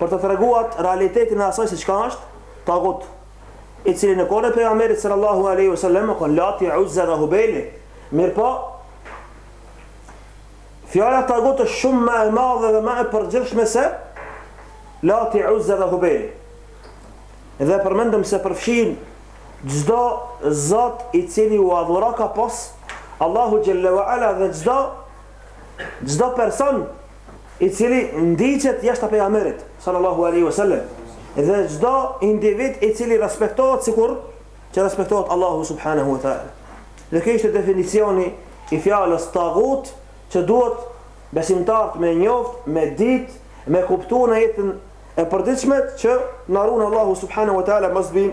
për të treguar realitetin e asaj se çka është tagut, i cili në kohën e pejgamberit sallallahu alaihi wasallam kon Lati uzza dhe hubeli. Mirpo fjala tagut është shumë më e madhe dhe më e përgjithshme se lati uzza dhe hubeli. Dhe përmendëm se përfshin çdo zot i cili u adhura ka pos Allahu xhalla ala dhe çdo Çdo person i cili ndiqet jashtë pejgamberit sallallahu alaihi wasallam dhe çdo individ i cili respektohet sikur që respektohet Allahu subhanahu wa taala. Dhe kjo ishte definicioni i fjalës tagut që duhet besimtarët me njoft, me dit, me kuptu në jetën e përditshme që na ruan Allahu subhanahu wa taala mos bim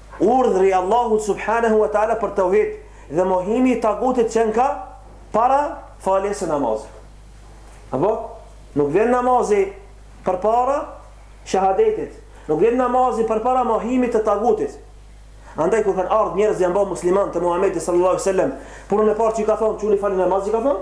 Urdhri i Allahut subhanehu ue teala për tauhid dhe mohimi i tagutit qenka para faljes së namazit. Apo? Nuk vjen namazi përpara shahadetit. Nuk vjen namazi përpara mohimit të tagutit. Andaj kur kanë ardhur njerëz janë bërë musliman te Muhamedi sallallahu alaihi wasallam, punën e parë që i ka thonë, "Çuni falë namaz", i ka thonë,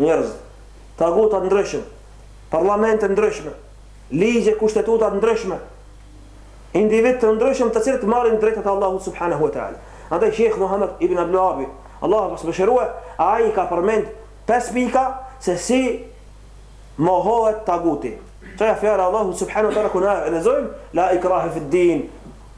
njerëz, taguta të ndryshëm, parlamente të ndryshme, ligje, kushtetuta të ndryshme, individ të ndryshëm të cilët marrin drejtat e Allahut subhanahu wa taala. Andaj Sheikh Muhammad ibn Abdul Wahhab, Allahu e mëshirojë, ai ka përmend pesë pika se si mohohet taguti. Kjo është fjala e Allahut subhanahu wa taala kur na lexojmë la ikraha fi din,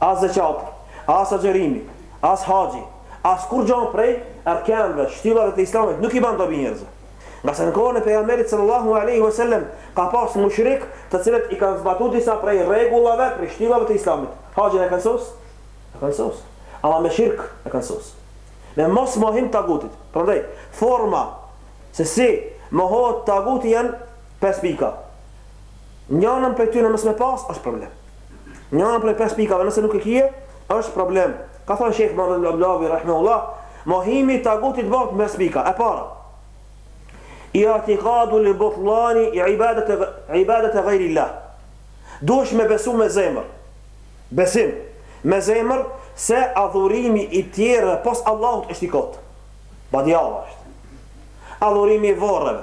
As zekati, as agjërimi, as haxhi, as kurrxhan prej arkanëve, shtyllave të Islamit nuk i ban dobi njerëzve. Ngase në kohën e Pejgamberit sallallahu alejhi ve sellem ka pas mushrikë të cilët i kanë zbatu disa prej rregullave, prej shtyllave të Islamit. Haxhin e kanë sos? E kanë sos. Ama me shirk e kanë sos. Me mos mohim tagutit. Prandaj, forma se si mohohet taguti janë pesë pika. Njënën prej tyre mos me pas është problem. Njënën prej pesë pikave nëse nuk e kije, është problem. Ka thënë Sheikh Muhammad Abdul Wahhabi rahimahullah, mohimi i tagutit bëhet me pesë pika. E para, i'tikadu li butlani ibadeti, ibadeti gajri Allah. Duhesh me besu me zemër. Besim. Me zemër se adhurimi i tjere pos Allahut është i kotë. Badjava është. Adhurimi i vorreve,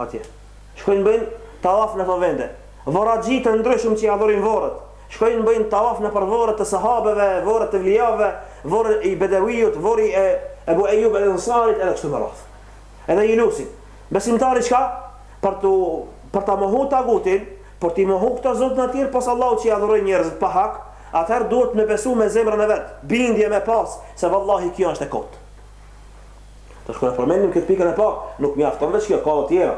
Atje. Shkojnë bëjnë tawaf nëpër vende. Vorraxhi të ndryshëm që i adhurojnë vorret. Shkojnë bëjnë tawaf nëpër vorre të sahabëve, vorre të evlijave, vorri i Bedeviut, vorri i Ebu Ejub el Ensarit edhe kështu me radhë. Edhe i lusin. Besimtari çka? Për të për ta mohu tagutin, për t'i mohu këto zotna e tjerë pos Allahut që i adhurojnë njerëzit pa hak, atëherë duhet me besu me zemrën e vet, bindje me pas se vallahi kjo është e kotë. Tash kur e përmendim këtë pikën e parë, nuk mjafton veç kjo, ka edhe tjera.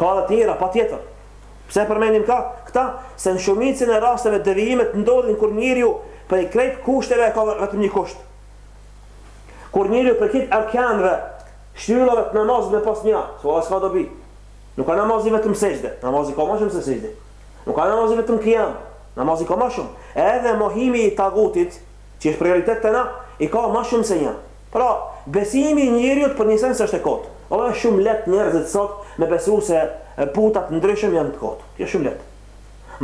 Ka edhe tjera, pa tjetër. Pse e përmendim ka? Këta, se në shumicën e rasteve devijimet ndodhin kur njeriu prej krejt kushteve e ka vetëm një kusht. Kur njeriu prej krejt erkanëve, shtyllave të namazit me pas një, se vallahi s'ka dobi. Nuk ka namazi vetëm sejde, namazi ka ma shumë se sejde. Nuk ka namazi vetëm kiam, namazi ka ma shumë. Edhe mohimi i tagutit, Që është prioritet te na, i ka ma shumë se një. Pra, besimi i njeriut për një sen se është e kotë. O është shumë lehtë njerëzit sot me besu se putat e ndryshëm janë të kotë. Është shumë lehtë.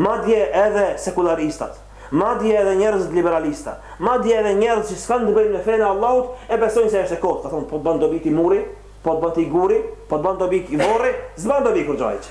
Madje edhe sekularistat, madje edhe njerëzit liberalista, madje edhe njerëz që s'kanë të bëjnë me fenë e Allahut, e besojnë se është e kotë. Ka thonë, po të bën dobi ti muri, po të bën ti guri, po të bën dobi ky vorri, s'bën dobi kurrgjë hiç.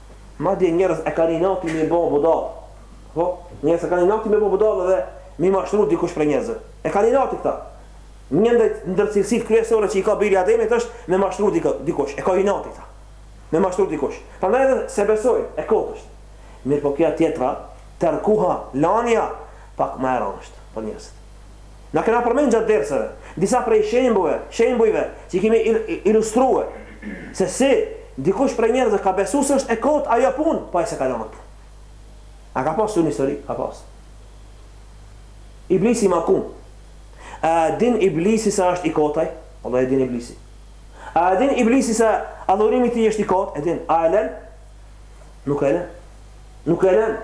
Madje njeri e ka inati me bo budallë. Po, njeri e ka inati me bo budallë dhe me mashtru dikush prej njerëzve. E ka inati këta. Një ndër ndër cilësitë kryesore që i ka biri i Ademit është me mashtru dikë, dikush. E ka inati këta. Me mashtru dikush. Prandaj edhe e besojnë, e kot është. Mirëpo kjo tjetra, terkuha, lania, pak më e rëndë është për njerëzit. Na kena përmend gjatë derseve disa prej shembujve, shembujve që kemi ilustrue se si dikush prej njerëzve ka besu se është e kotë ajo punë, po ai s'e ka lënë atë punë. A ka pas në histori? Ka pas. Iblisi i mallkum. A din iblisi se është i kotë ai? Vallah e din iblisi. A din iblisi se adhurimi i tij është i kotë? E din. A e lën? Nuk e lën. Nuk e lën.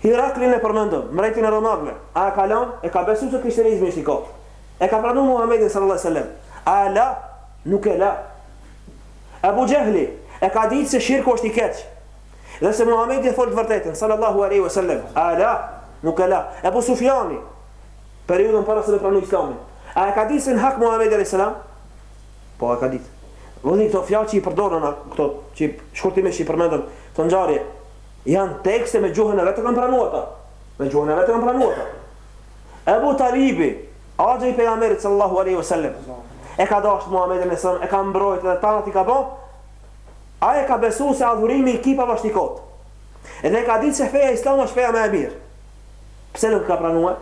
Hiraklin e përmendëm, mbretin e romakëve. A e ka lënë? E ka besu se krishterizmi është i kot. E ka pranu Muhamedin sallallahu alaihi wasallam. A e la? Nuk e la. Ebu Xhehli e ka ditë se shirku është i keq. Dhe se Muhamedi e fol të vërtetën sallallahu alaihi wasallam. A e la? Nuk e la. Ebu Sufjani në periudhën para se të pranojë Islamin. A e ka ditë se në hak është Muhamedi alaihi salam? Po e ka ditë. Vëllezër këto fjalë që i përdora, këto që shkurtimisht i përmendëm këto ngjarje janë tekste me gjuhën e vet e kanë pranuar ata. Me gjuhën e vet e kanë pranuar ata. Ebu Talibi, axha i pejgamberit sallallahu alaihi wasallam, e ka dashur Muhamedin alejhi selam, e ka mbrojt dhe tanat i ka bë, ai e ka besu se adhurimi i kipave është i kotë. Edhe e ka ditë se feja islame është feja më e mirë. Pse nuk ka pranuar?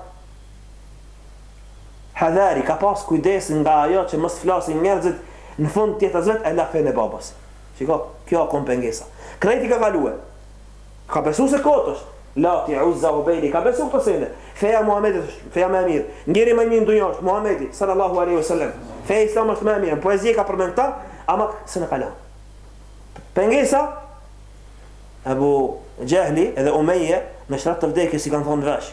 Hadheri, ka pas kujdes nga ajo që mos flasin njerëzit në fund të jetës vet e la fenë e babës. Shiko, kjo a kon pengesa. Krejt i ka kalue. Ka besu se kot është. Lati, Uzza, Hubeli, ka besu këto sende. Feja e Muhammedit është, feja më e mirë. Njeri më i mirë në dunja është, Muhammedi, sallallahu aleyhi sallam. Feja islam është më e mirë. Në poezi e ka përmen këta, ama s'e ka lon. Pengesa, Ebu Xhehli edhe Umeje, në shtrat të vdekjes i kanë thonë n'vesh.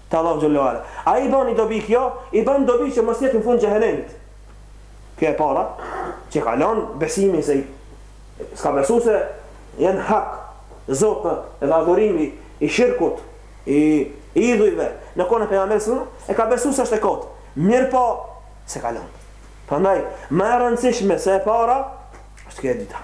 Te Allahu xhel-le ue ala. Ai i bani dobi kjo, i ban dobi që mos me jetë në fund të xhehenemit. Kjo e para, që ka lanë besimin se s'ka besu se janë hak, zotët edhe adhurimi i shirkut, i idhujve, në kohën e pejgamberit, e ka besu se është e kotë. Mirëpo, s'e ka lanë. Prandaj, ma e rëndësishme se e para, është kjo e dyta.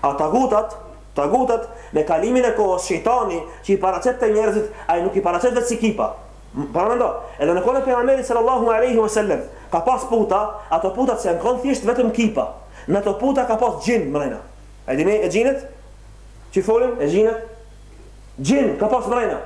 Ata tagutat, tagutat, me kalimin e kohës shejtani që i paraqet te njerëzit, ai nuk i paraqet vetëm si kipa. Paramendo, edhe në kohën e pejgamberit sallallahu alaihi wasallam, ka pas puta, ato puta s'janë kon thjesht vetëm kipa. Në ato puta ka pas xhin mrena. A i dini xhinët? Qi folëm për xhinët? Xhin ka pas mrena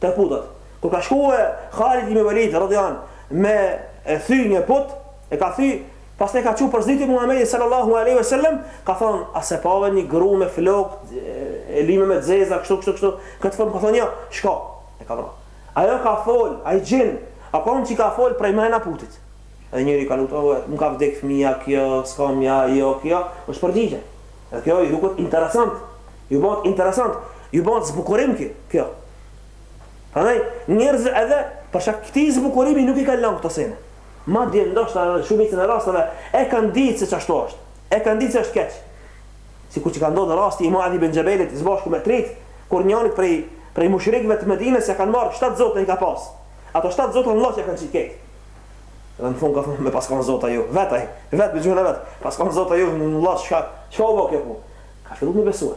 te putat. Kur ka shkuar Khalid ibn Walid radhiyallahu me e thy një put, e ka thy Pastaj ka çu përsëri Muhamedi sallallahu alejhi ve sellem, ka thonë, a s'e pave një gru me flokë e lyme me të zeza, kështu, kështu, kështu, këtë formë ka thonë, jo, shko, e ka vra. Ajo ka folë, ai xhin, a konë që ka folë prej mrenda putit. Edhe njeri ka lutë, o, më ka vdekë fëmija kjo, s'ka mja, jo, kjo, është përgjigjë. Edhe kjo ju dukët interesant, ju bët interesant, ju bët zbukurim kjo, kjo. Pranej, njerëzit edhe, për shkak t'këtij zbukurimi nuk i kanë lanë këto sene. Madje ndoshta në shumicën e rasteve e kanë ditë se s'ashtu është, e kanë ditë se është keq. Sikur që ka ndodhur rasti i Muadh ibn Xhebelit së bashku me shokët, kur njërit prej prej mushrikëve të Medinës ia kanë marrë shtatë zota i ka pasë. Ato shtatë zota n'lloç i kanë qit krejt. Dhe në fund ka thonë me pas kanë zota ju, vetë ai, vetë me gjuhën e vet, pas kanë zota ju, n'lloç çka çka u bë kjo punë. Ka filluar me besue.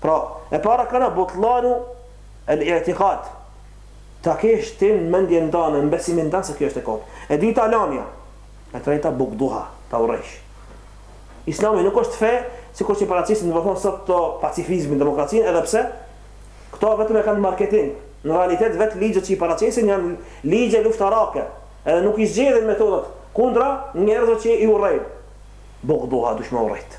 Pra, e para ka qenë butlanu el-i'tiqad, ta kesh ti në mendjen tënde në besimin tënd se kjo është e kot. E dyta lania, e treta bughduha, ta urrejsh. Islami nuk është fe, sikur që paraqesin domethënë sot këto pacifizmin, demokracinë, edhe pse këto vetëm e kanë marketing. Në realitet vetë ligjet që i paraqesin janë ligje luftarake, edhe nuk i zgjedhin metodat kundra njerëzve që i urrejnë. Bughduha, duhesh me urrejt.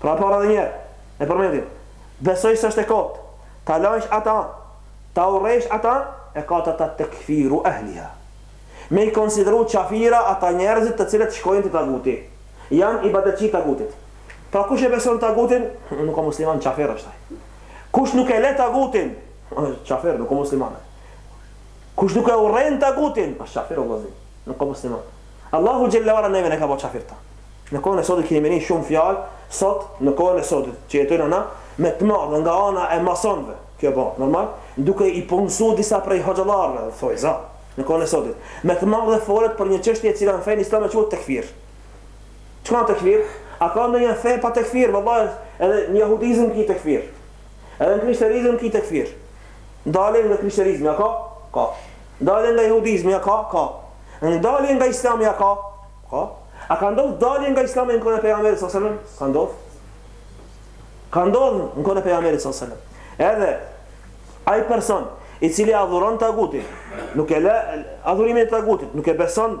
Pra po edhe njëherë e përmendim beso se është e kotë ta lajsh ata ta urrejsh ata e katërta tekfiru ehliha me i konsideru qafira ata njerëzit të cilët shkojnë te taguti janë ibadetçi të tagutit pra kush e beson tagutin nuk o musliman qafir është ai kush nuk e le tagutin është qafir nuk o musliman kush nuk e urren tagutin është qafir o vëllazën nuk o musliman Allahu xhelle ve ala neve na ka bërë qafir ata. Në kohën e sotit kini më ni shumë fjalë, sot në kohën e sotit që jetojmë na me të madhe nga ana e masonëve. Kjo bë, normal, duke i punësuar disa prej hoxhallarëve, thoi za, në kohën e sotit. Me të madhe folet për një çështje e cila në fenë islame quhet tekfir. Çka është tekfir? A ka ndonjë fe pa tekfir? Vallahi, edhe në jehudizëm ki tekfir. Edhe në krishterizëm ki tekfir. Dalje nga krishterizmi, a ka? Ka. Dalje nga jehudizmi a ka? Ka. Dalje nga Islami a ka? Ka. A ka ndodhur dalje nga Islami në kohën e pejgamberit sallallahu alajhi wasallam? Ka ndodhur. Ka ndodhur në kohën e pejgamberit sallallahu alajhi wasallam. Edhe ai person i cili adhuron tagutin, nuk e lë adhurimin e tagutit, nuk e beson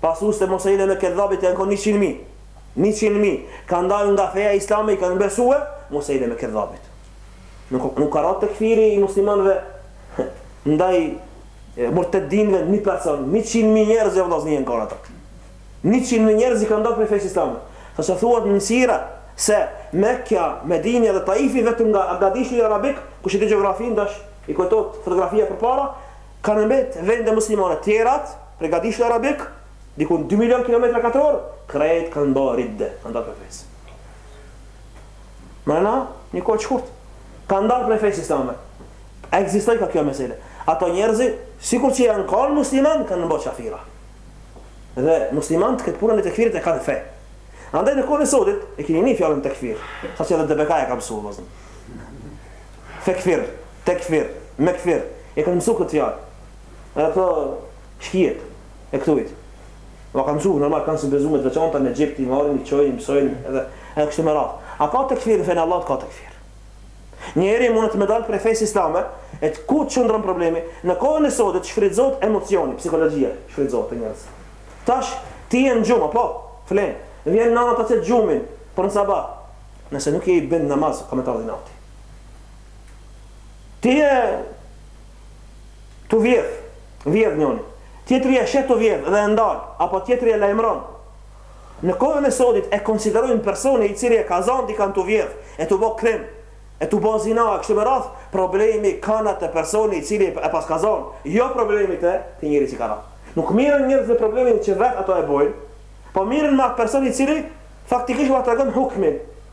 Pas Musejleme Kedhabit janë kon njëqind mijë njëqind mijë kanë dalë nga feja islame i kanë besue Musejleme Kedhabit nuk nuk ka ra tekfiri i muslimanëve ndaj murtedinëve një person njëqind mijë njerëz e vëllazni janë kon ata njëqind mijë njerëz kanë dalë prej fesë islame sa sa thuhet në sira se Mekja, Medinja dhe Taifi vetëm nga Gadishulli arabik kush e di gjeografinë tash i kujtohet fotografia përpara Kanë met vende muslimane të tjerat prej gadishullit arabik diku në dy milion kilometra katror krejt kanë bë ridde kanë dalë prej fesë dmth për një kohë shkurt kanë dalë prej fesë islame ekzistojka kjo mesele ato njerëz sikur që janë kanë musliman janë bë qafira dhe muslimanët këtë punën e tekfirit e kanë fe andaj në kohën e sotit e kini ni fjalën tekfir sa që edhe DBK e ka mësu vallahi tekfir Tekfir, mekfir, e kanë mësu këtë fjalë. Edhe këto shkijet e këtujt. Ua kanë mësu, normal, kanë simpoziume të veçanta në Egjipt, i marrin, i çojnë, i mësojnë, edhe, edhe kështu me radhë. A ka tekfir në fenë e Allahut, ka tekfir. Njeri mundet me dalë prej fesë islame, e te ku qëndron problemi, në kohën e sotit shfrytëzohet emocioni, psikologjia, shfrytëzohet e njerëzve. Tash, ti je në gjumë, apo, flen, vjen nana të çon gjumit, për në sabah, nëse nuk je i bind në namaz, ka me të ardhë inati. Ti je tu vjedh, vjedh njëri. Tjetri e sheh tu vjedh dhe e ndal, apo tjetri e lajmëron. Në kohën e sodit e konsiderojnë personi i cili e ka zënë dikën tu vjedh, e tu bë krim, e tu bë zina, e kështu me radhë, problemi kanka te personi i cili e paska zënë, jo problemi te ky njeri që ka ra. Nuk mirren njerëz me problemin që vetë ato e bëjnë, po mirren me atë person i cili faktikisht ua tregon hukmin.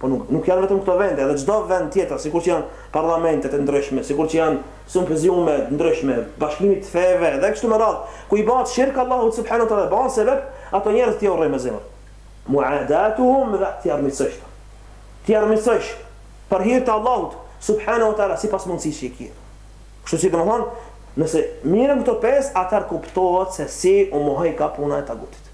Po nuk, nuk janë vetëm këto vende, edhe çdo vend tjetër, sikur që janë parlamentet e ndryshme, sikur që janë simpoziume të ndryshme, bashkimit të feve, dhe kështu me radhë, ku i bëhet shirk Allahut subhanehu te dhe bëhen sebep, ato njerëz t'i urrejsh me zemër. Muadatuhum dhe t'i armiqësojsh ta. T'i armiqësojsh për hir të Allahut subhanahu wa taala sipas mundësisë që e ke. Kështu që domethënë, nëse mirren këto pesë, atëherë kuptohet se si u mohojka puna e tagutit.